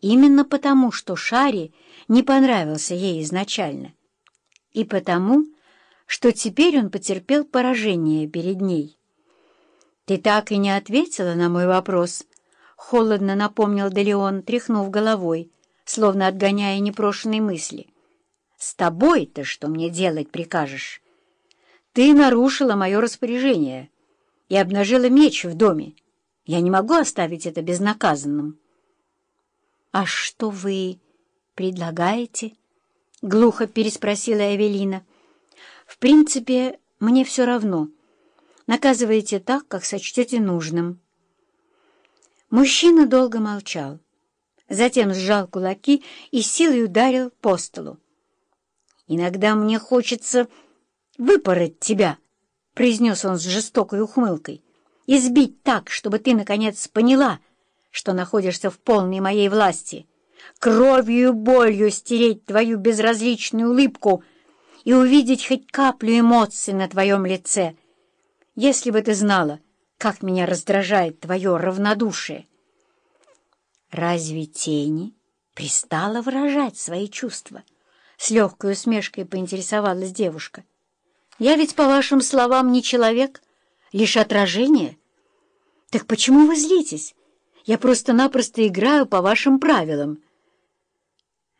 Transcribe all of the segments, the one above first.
Именно потому, что Шари не понравился ей изначально. И потому, что теперь он потерпел поражение перед ней. «Ты так и не ответила на мой вопрос», — холодно напомнил Делеон, тряхнув головой, словно отгоняя непрошенные мысли. «С тобой-то что мне делать прикажешь? Ты нарушила мое распоряжение и обнажила меч в доме. Я не могу оставить это безнаказанным». «А что вы предлагаете?» — глухо переспросила Эвелина. «В принципе, мне все равно. Наказывайте так, как сочтете нужным». Мужчина долго молчал. Затем сжал кулаки и силой ударил по столу. «Иногда мне хочется выпороть тебя», — произнес он с жестокой ухмылкой, «избить так, чтобы ты, наконец, поняла, что находишься в полной моей власти, кровью и болью стереть твою безразличную улыбку и увидеть хоть каплю эмоций на твоем лице. Если бы ты знала, как меня раздражает твое равнодушие. Разве тени пристала выражать свои чувства? С легкой усмешкой поинтересовалась девушка. Я ведь, по вашим словам, не человек, лишь отражение. Так почему вы злитесь? Я просто-напросто играю по вашим правилам».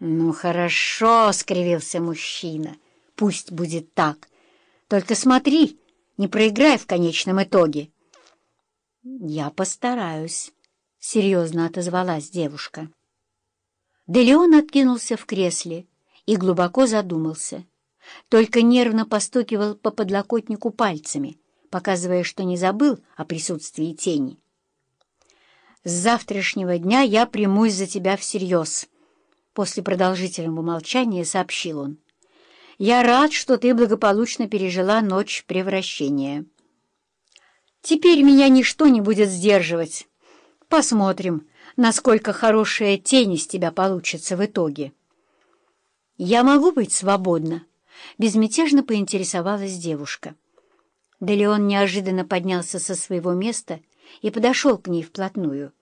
«Ну, хорошо», — скривился мужчина. «Пусть будет так. Только смотри, не проиграй в конечном итоге». «Я постараюсь», — серьезно отозвалась девушка. Делеон откинулся в кресле и глубоко задумался. Только нервно постукивал по подлокотнику пальцами, показывая, что не забыл о присутствии тени. С завтрашнего дня я примусь за тебя всерьез. После продолжительного молчания сообщил он. Я рад, что ты благополучно пережила ночь превращения. Теперь меня ничто не будет сдерживать. Посмотрим, насколько хорошая тень из тебя получится в итоге. Я могу быть свободна? Безмятежно поинтересовалась девушка. Да неожиданно поднялся со своего места и подошел к ней вплотную.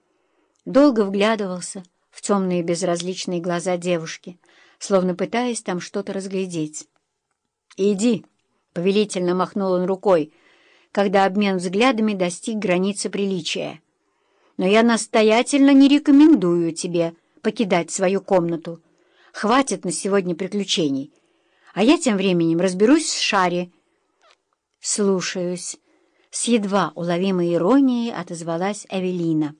Долго вглядывался в темные безразличные глаза девушки, словно пытаясь там что-то разглядеть. «Иди!» — повелительно махнул он рукой, когда обмен взглядами достиг границы приличия. «Но я настоятельно не рекомендую тебе покидать свою комнату. Хватит на сегодня приключений. А я тем временем разберусь с Шари». «Слушаюсь», с едва уловимой иронией отозвалась Эвелина.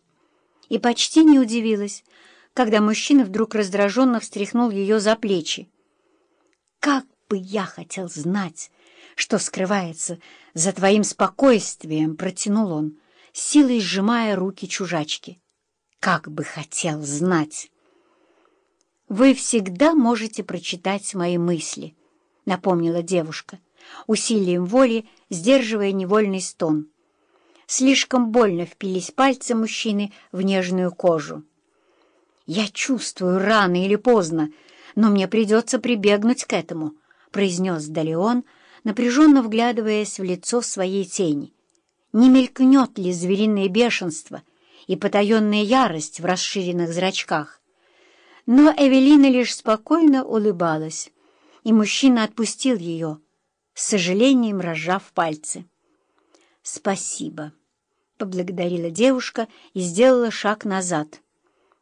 И почти не удивилась, когда мужчина вдруг раздраженно встряхнул ее за плечи. «Как бы я хотел знать, что скрывается за твоим спокойствием!» — протянул он, силой сжимая руки чужачки. «Как бы хотел знать!» «Вы всегда можете прочитать мои мысли», — напомнила девушка усилием воли сдерживая невольный стон. Слишком больно впились пальцы мужчины в нежную кожу. «Я чувствую, рано или поздно, но мне придется прибегнуть к этому», — произнес Далеон, напряженно вглядываясь в лицо своей тени. «Не мелькнет ли звериное бешенство и потаенная ярость в расширенных зрачках?» Но Эвелина лишь спокойно улыбалась, и мужчина отпустил ее, с сожалением разжав пальцы. «Спасибо», — поблагодарила девушка и сделала шаг назад.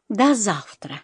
«До завтра».